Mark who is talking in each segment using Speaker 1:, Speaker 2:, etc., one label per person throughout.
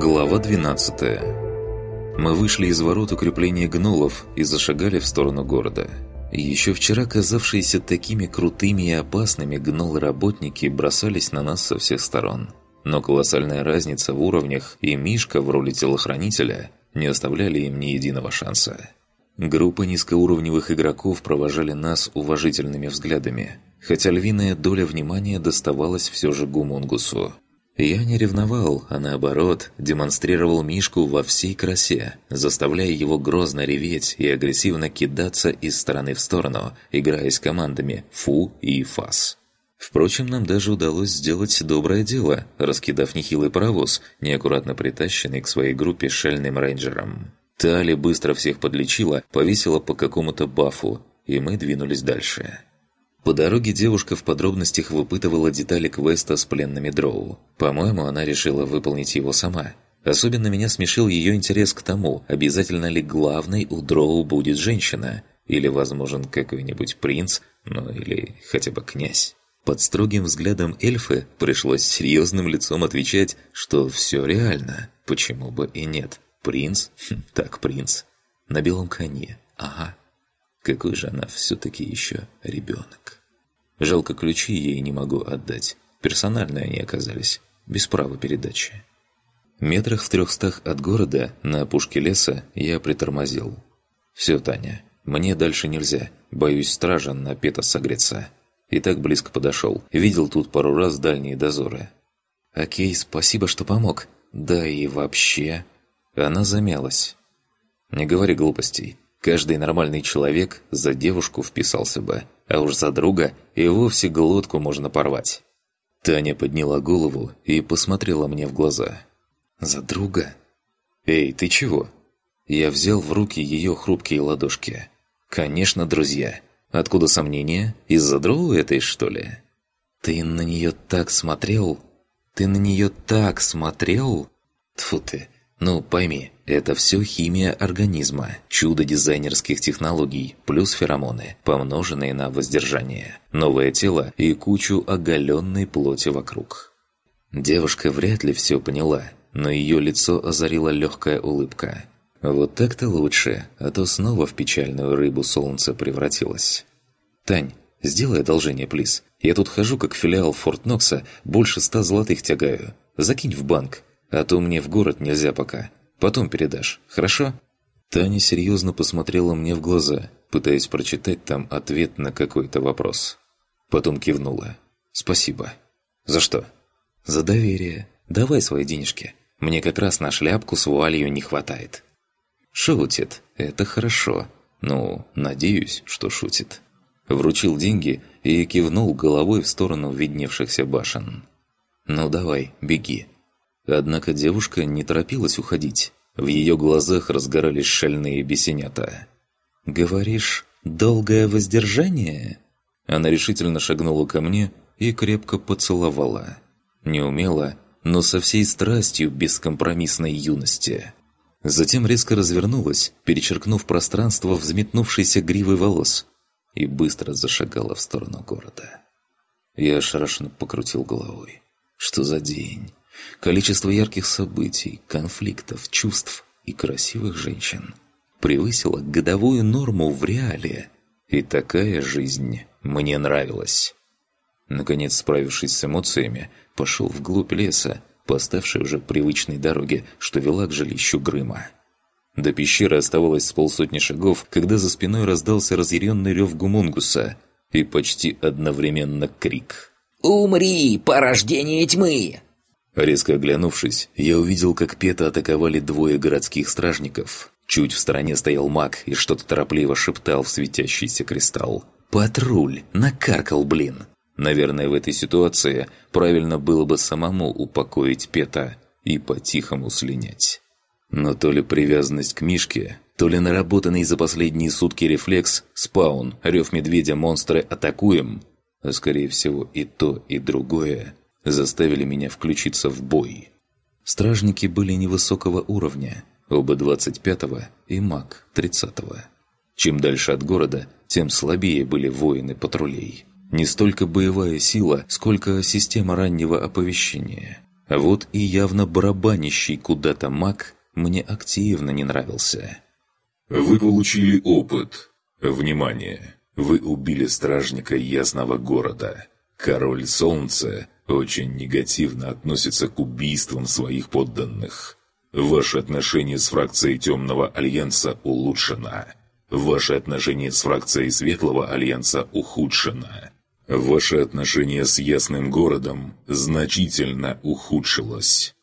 Speaker 1: Глава 12 Мы вышли из ворот укрепления гнолов и зашагали в сторону города. Еще вчера казавшиеся такими крутыми и опасными гнолы-работники бросались на нас со всех сторон. Но колоссальная разница в уровнях и Мишка в роли телохранителя не оставляли им ни единого шанса. Группа низкоуровневых игроков провожали нас уважительными взглядами, хотя львиная доля внимания доставалась все же Гумунгусу. Я не ревновал, а наоборот, демонстрировал Мишку во всей красе, заставляя его грозно реветь и агрессивно кидаться из стороны в сторону, играя с командами «фу» и «фас». Впрочем, нам даже удалось сделать доброе дело, раскидав нехилый паровоз, неаккуратно притащенный к своей группе шальным рейнджером. Тали быстро всех подлечила, повесила по какому-то бафу, и мы двинулись дальше. По дороге девушка в подробностях выпытывала детали квеста с пленными дроу. По-моему, она решила выполнить его сама. Особенно меня смешил ее интерес к тому, обязательно ли главной у дроу будет женщина, или возможен какой-нибудь принц, ну или хотя бы князь. Под строгим взглядом эльфы пришлось серьезным лицом отвечать, что все реально, почему бы и нет. Принц? Хм, так, принц. На белом коне. Ага. Какой же она все-таки еще ребенок. Жалко, ключи ей не могу отдать. Персональные они оказались, без права передачи. Метрах в трехстах от города, на опушке леса, я притормозил. «Все, Таня, мне дальше нельзя. Боюсь стража на пета согреться». И так близко подошел. Видел тут пару раз дальние дозоры. «Окей, спасибо, что помог. Да и вообще...» Она замялась. «Не говори глупостей. Каждый нормальный человек за девушку вписался бы, а уж за друга и вовсе глотку можно порвать. Таня подняла голову и посмотрела мне в глаза. «За друга?» «Эй, ты чего?» Я взял в руки ее хрупкие ладошки. «Конечно, друзья. Откуда сомнения? Из-за дроу этой, что ли?» «Ты на нее так смотрел? Ты на нее так смотрел?» Тфу ты, ну, пойми, это все химия организма, чудо дизайнерских технологий, плюс феромоны, помноженные на воздержание, новое тело и кучу оголенной плоти вокруг. Девушка вряд ли все поняла, но ее лицо озарила легкая улыбка. Вот так-то лучше, а то снова в печальную рыбу солнце превратилось. «Тань, сделай одолжение, плиз. Я тут хожу как филиал Форт Нокса, больше ста золотых тягаю. Закинь в банк, а то мне в город нельзя пока. Потом передашь, хорошо?» Таня серьезно посмотрела мне в глаза, пытаясь прочитать там ответ на какой-то вопрос. Потом кивнула. «Спасибо». «За что?» «За доверие. Давай свои денежки. Мне как раз на шляпку с вуалью не хватает». «Шутит. Это хорошо. Ну, надеюсь, что шутит». Вручил деньги и кивнул головой в сторону видневшихся башен. «Ну давай, беги. Однако девушка не торопилась уходить. В ее глазах разгорались шальные бесенята. «Говоришь, долгое воздержание?» Она решительно шагнула ко мне и крепко поцеловала. Неумело, но со всей страстью бескомпромиссной юности. Затем резко развернулась, перечеркнув пространство взметнувшейся гривой волос, и быстро зашагала в сторону города. Я ошарашенно покрутил головой. «Что за день?» Количество ярких событий, конфликтов, чувств и красивых женщин превысило годовую норму в реале. И такая жизнь мне нравилась. Наконец, справившись с эмоциями, пошел вглубь леса, поставшей уже привычной дороге, что вела к жилищу Грыма. До пещеры оставалось с полсотни шагов, когда за спиной раздался разъяренный рев гумунгуса и почти одновременно крик.
Speaker 2: «Умри, порождение тьмы!»
Speaker 1: Резко оглянувшись, я увидел, как Пета атаковали двое городских стражников. Чуть в стороне стоял маг и что-то торопливо шептал в светящийся кристалл. «Патруль! Накаркал, блин!» Наверное, в этой ситуации правильно было бы самому упокоить Пета и по-тихому слинять. Но то ли привязанность к Мишке, то ли наработанный за последние сутки рефлекс «Спаун, рев медведя, монстры, атакуем!» А скорее всего и то, и другое заставили меня включиться в бой. Стражники были невысокого уровня, оба 25-го и маг 30-го. Чем дальше от города, тем слабее были воины патрулей. Не столько боевая сила, сколько система раннего оповещения. А вот и явно барабанящий куда-то маг мне активно не нравился.
Speaker 3: Вы получили опыт. Внимание! Вы убили стражника Ясного Города. Король Солнца очень негативно относится к убийствам своих подданных. Ваше отношение с фракцией Темного Альянса улучшено. Ваше отношение с фракцией Светлого Альянса ухудшено. Ваше отношение с Ясным Городом значительно ухудшилось.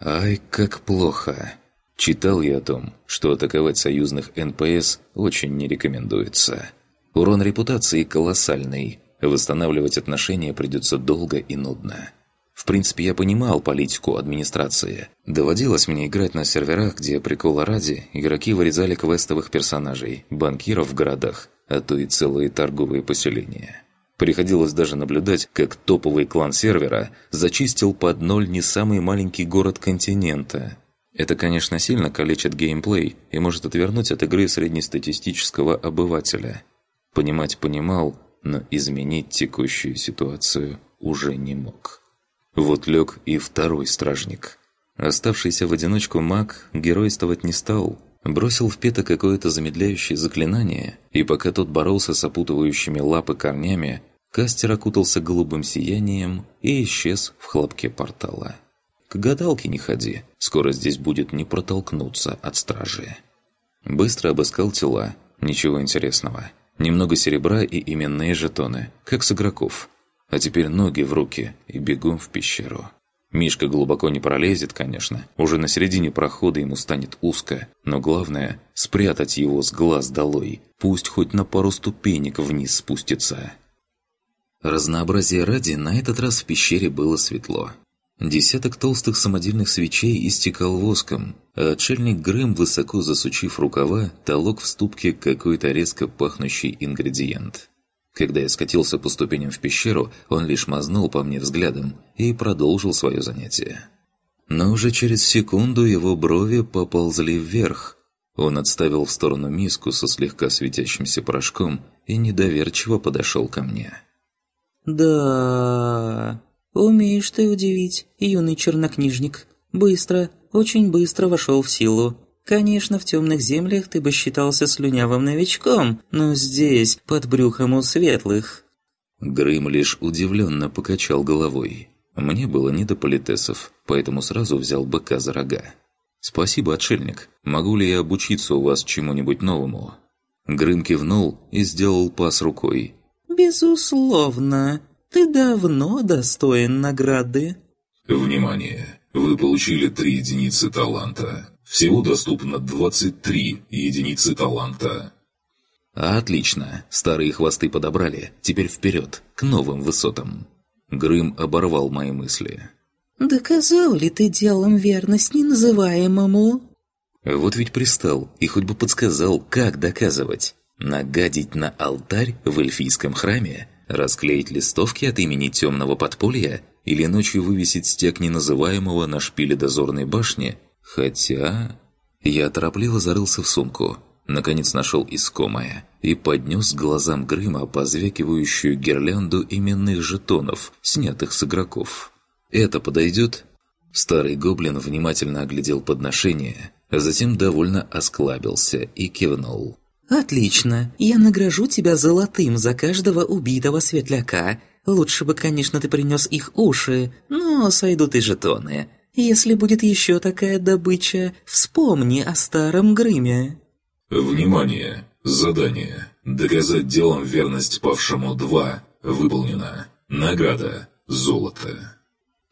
Speaker 1: Ай, как плохо. Читал я о том, что атаковать союзных НПС очень не рекомендуется. Урон репутации колоссальный, восстанавливать отношения придется долго и нудно. В принципе, я понимал политику администрации. Доводилось мне играть на серверах, где, прикола ради, игроки вырезали квестовых персонажей, банкиров в городах, а то и целые торговые поселения. Приходилось даже наблюдать, как топовый клан сервера зачистил под ноль не самый маленький город континента. Это, конечно, сильно калечит геймплей и может отвернуть от игры среднестатистического обывателя. Понимать понимал, но изменить текущую ситуацию уже не мог. Вот лег и второй стражник. Оставшийся в одиночку маг геройствовать не стал. Бросил в пета какое-то замедляющее заклинание, и пока тот боролся с опутывающими лапы корнями, кастер окутался голубым сиянием и исчез в хлопке портала. К гадалке не ходи, скоро здесь будет не протолкнуться от стражи. Быстро обыскал тела, ничего интересного. Немного серебра и именные жетоны, как с игроков. А теперь ноги в руки и бегом в пещеру. Мишка глубоко не пролезет, конечно. Уже на середине прохода ему станет узко. Но главное – спрятать его с глаз долой. Пусть хоть на пару ступенек вниз спустится. Разнообразие ради, на этот раз в пещере было светло. Десяток толстых самодельных свечей истекал воском, а отшельник Грэм, высоко засучив рукава, толок в ступке какой-то резко пахнущий ингредиент. Когда я скатился по ступеням в пещеру, он лишь мазнул по мне взглядом и продолжил свое занятие. Но уже через секунду его брови поползли вверх. Он отставил в сторону миску со слегка светящимся порошком и недоверчиво подошел ко мне.
Speaker 4: «Да, умеешь ты удивить, юный чернокнижник. Быстро, очень быстро вошел в силу. Конечно, в темных землях ты бы считался слюнявым новичком, но здесь, под брюхом у светлых...»
Speaker 1: Грым лишь удивленно покачал головой. Мне было не до политесов, поэтому сразу взял быка за рога. «Спасибо, отшельник. Могу ли я обучиться у вас чему-нибудь новому?» Грым кивнул и сделал пас рукой.
Speaker 4: «Безусловно. Ты давно достоин награды».
Speaker 3: Внимание! Вы получили три единицы таланта. Всего доступно 23 единицы таланта.
Speaker 1: Отлично. Старые хвосты подобрали. Теперь вперед, к новым высотам. Грым оборвал мои мысли.
Speaker 4: «Доказал ли ты делом верность неназываемому?»
Speaker 1: Вот ведь пристал, и хоть бы подсказал, как доказывать. Нагадить на алтарь в эльфийском храме? Расклеить листовки от имени темного подполья? Или ночью вывесить стек неназываемого на шпиле дозорной башни – Хотя... Я торопливо зарылся в сумку. Наконец нашел искомое и поднес глазам Грыма позвякивающую гирлянду именных жетонов, снятых с игроков. «Это подойдет?» Старый гоблин внимательно оглядел подношение, затем довольно осклабился и кивнул.
Speaker 4: «Отлично. Я награжу тебя золотым за каждого убитого светляка. Лучше бы, конечно, ты принес их уши, но сойдут и жетоны. Если будет еще такая добыча, вспомни о старом Грыме».
Speaker 3: Внимание! Задание. Доказать делом верность павшему 2 выполнено. Награда. Золото.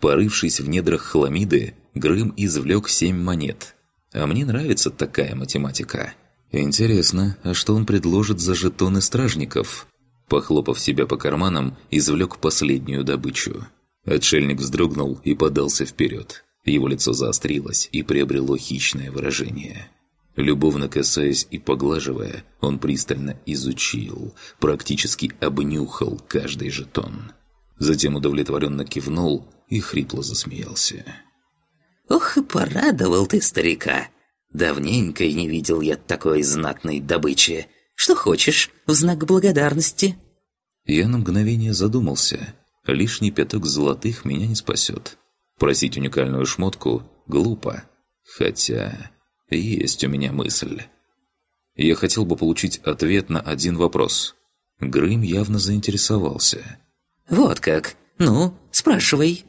Speaker 1: Порывшись в недрах хламиды, Грым извлек семь монет. А мне нравится такая математика. Интересно, а что он предложит за жетоны стражников? Похлопав себя по карманам, извлек последнюю добычу. Отшельник вздрогнул и подался вперед. Его лицо заострилось и приобрело хищное выражение. Любовно касаясь и поглаживая, он пристально изучил, практически обнюхал каждый жетон. Затем удовлетворенно кивнул и хрипло засмеялся.
Speaker 2: «Ох и порадовал ты старика! Давненько и не видел я такой знатной добычи. Что хочешь, в знак благодарности?»
Speaker 1: Я на мгновение задумался. Лишний пяток золотых меня не спасет. Просить уникальную шмотку глупо. Хотя есть у меня мысль. Я хотел бы получить ответ на один вопрос. Грым явно заинтересовался.
Speaker 2: «Вот как. Ну, спрашивай».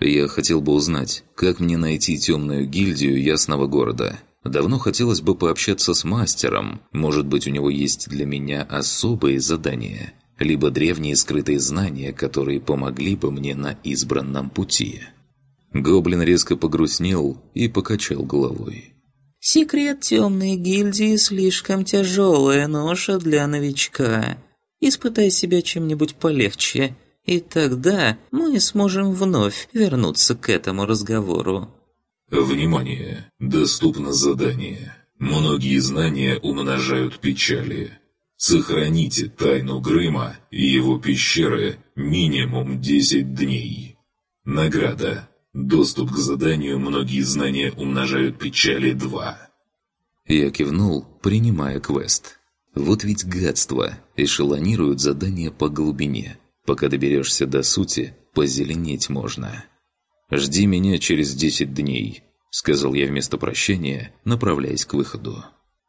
Speaker 1: Я хотел бы узнать, как мне найти темную гильдию Ясного Города. Давно хотелось бы пообщаться с мастером. Может быть, у него есть для меня особые задания, либо древние скрытые знания, которые помогли бы мне на избранном пути. Гоблин резко погрустнел и покачал головой.
Speaker 4: «Секрет темной гильдии слишком тяжелая ноша для новичка. Испытай себя чем-нибудь полегче, и тогда мы сможем вновь вернуться к этому разговору».
Speaker 3: Внимание! Доступно задание. Многие знания умножают печали. Сохраните тайну Грыма и его пещеры минимум 10 дней. Награда. Доступ к заданию «Многие знания умножают печали 2».
Speaker 1: Я кивнул, принимая квест. Вот ведь гадство эшелонируют задания по глубине. Пока доберешься до сути, позеленеть можно. «Жди меня через 10 дней», — сказал я вместо прощения, направляясь к выходу.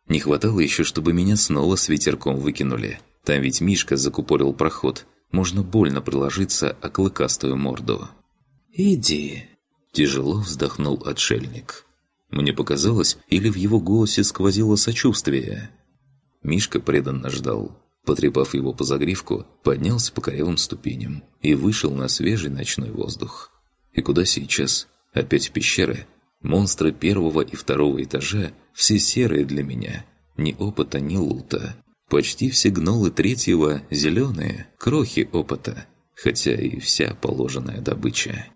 Speaker 1: Не хватало еще, чтобы меня снова с ветерком выкинули. Там ведь Мишка закупорил проход. Можно больно приложиться о клыкастую морду.
Speaker 4: «Иди», –
Speaker 1: тяжело вздохнул отшельник. Мне показалось, или в его голосе сквозило сочувствие. Мишка преданно ждал. Потрепав его по загривку, поднялся по корявым ступеням и вышел на свежий ночной воздух. И куда сейчас? Опять в пещеры? Монстры первого и второго этажа все серые для меня. Ни опыта, ни лута. Почти все гнолы третьего зеленые, крохи опыта, хотя и вся положенная добыча.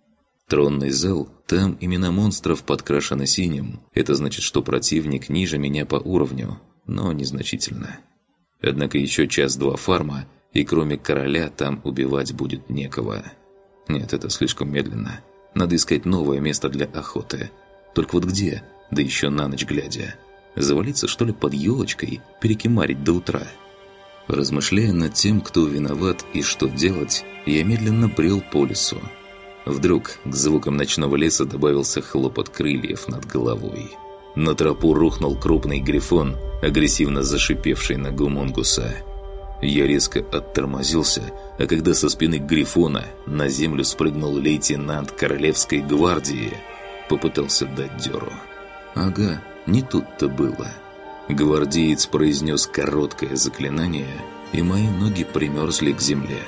Speaker 1: Тронный зал, там имена монстров подкрашены синим. Это значит, что противник ниже меня по уровню, но незначительно. Однако еще час-два фарма, и кроме короля там убивать будет некого. Нет, это слишком медленно. Надо искать новое место для охоты. Только вот где? Да еще на ночь глядя. Завалиться, что ли, под елочкой, перекимарить до утра? Размышляя над тем, кто виноват и что делать, я медленно брел по лесу. Вдруг к звукам ночного леса добавился хлопот крыльев над головой. На тропу рухнул крупный грифон, агрессивно зашипевший на гумунгуса. Я резко оттормозился, а когда со спины грифона на землю спрыгнул лейтенант Королевской гвардии, попытался дать дёру. Ага, не тут-то было. Гвардеец произнес короткое заклинание, и мои ноги примерзли к земле.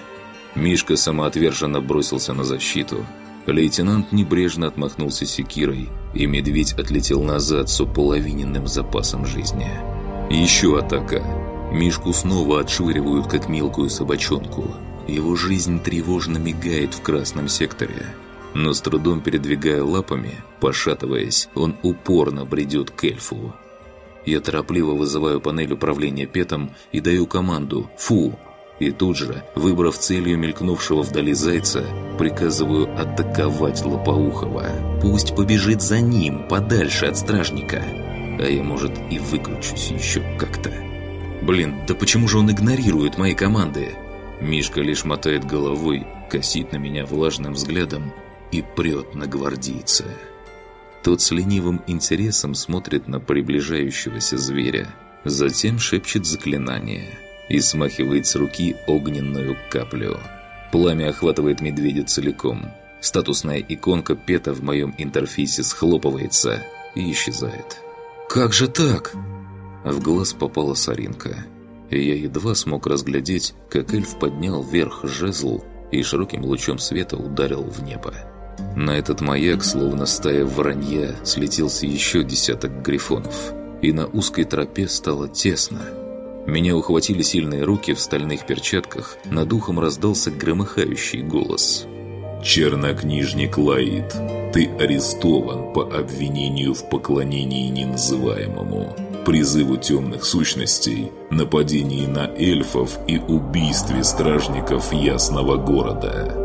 Speaker 1: Мишка самоотверженно бросился на защиту. Лейтенант небрежно отмахнулся секирой, и медведь отлетел назад с уполовиненным запасом жизни. Еще атака. Мишку снова отшвыривают, как мелкую собачонку. Его жизнь тревожно мигает в красном секторе. Но с трудом передвигая лапами, пошатываясь, он упорно бредет к эльфу. Я торопливо вызываю панель управления петом и даю команду «Фу!» И тут же, выбрав целью мелькнувшего вдали зайца, приказываю атаковать Лопоухова. Пусть побежит за ним, подальше от стражника. А я, может, и выключусь еще как-то. Блин, да почему же он игнорирует мои команды? Мишка лишь мотает головой, косит на меня влажным взглядом и прет на гвардейца. Тот с ленивым интересом смотрит на приближающегося зверя, затем шепчет заклинание – и смахивает с руки огненную каплю. Пламя охватывает медведя целиком. Статусная иконка Пета в моем интерфейсе схлопывается и исчезает. «Как же так?» В глаз попала соринка. И я едва смог разглядеть, как эльф поднял вверх жезл и широким лучом света ударил в небо. На этот маяк, словно стая воронья, слетелся еще десяток грифонов, и на узкой тропе стало тесно – меня ухватили сильные руки в стальных перчатках, над ухом раздался громыхающий голос.
Speaker 3: «Чернокнижник Лаид, ты арестован по обвинению в поклонении неназываемому, призыву темных сущностей, нападении на эльфов и убийстве стражников Ясного Города».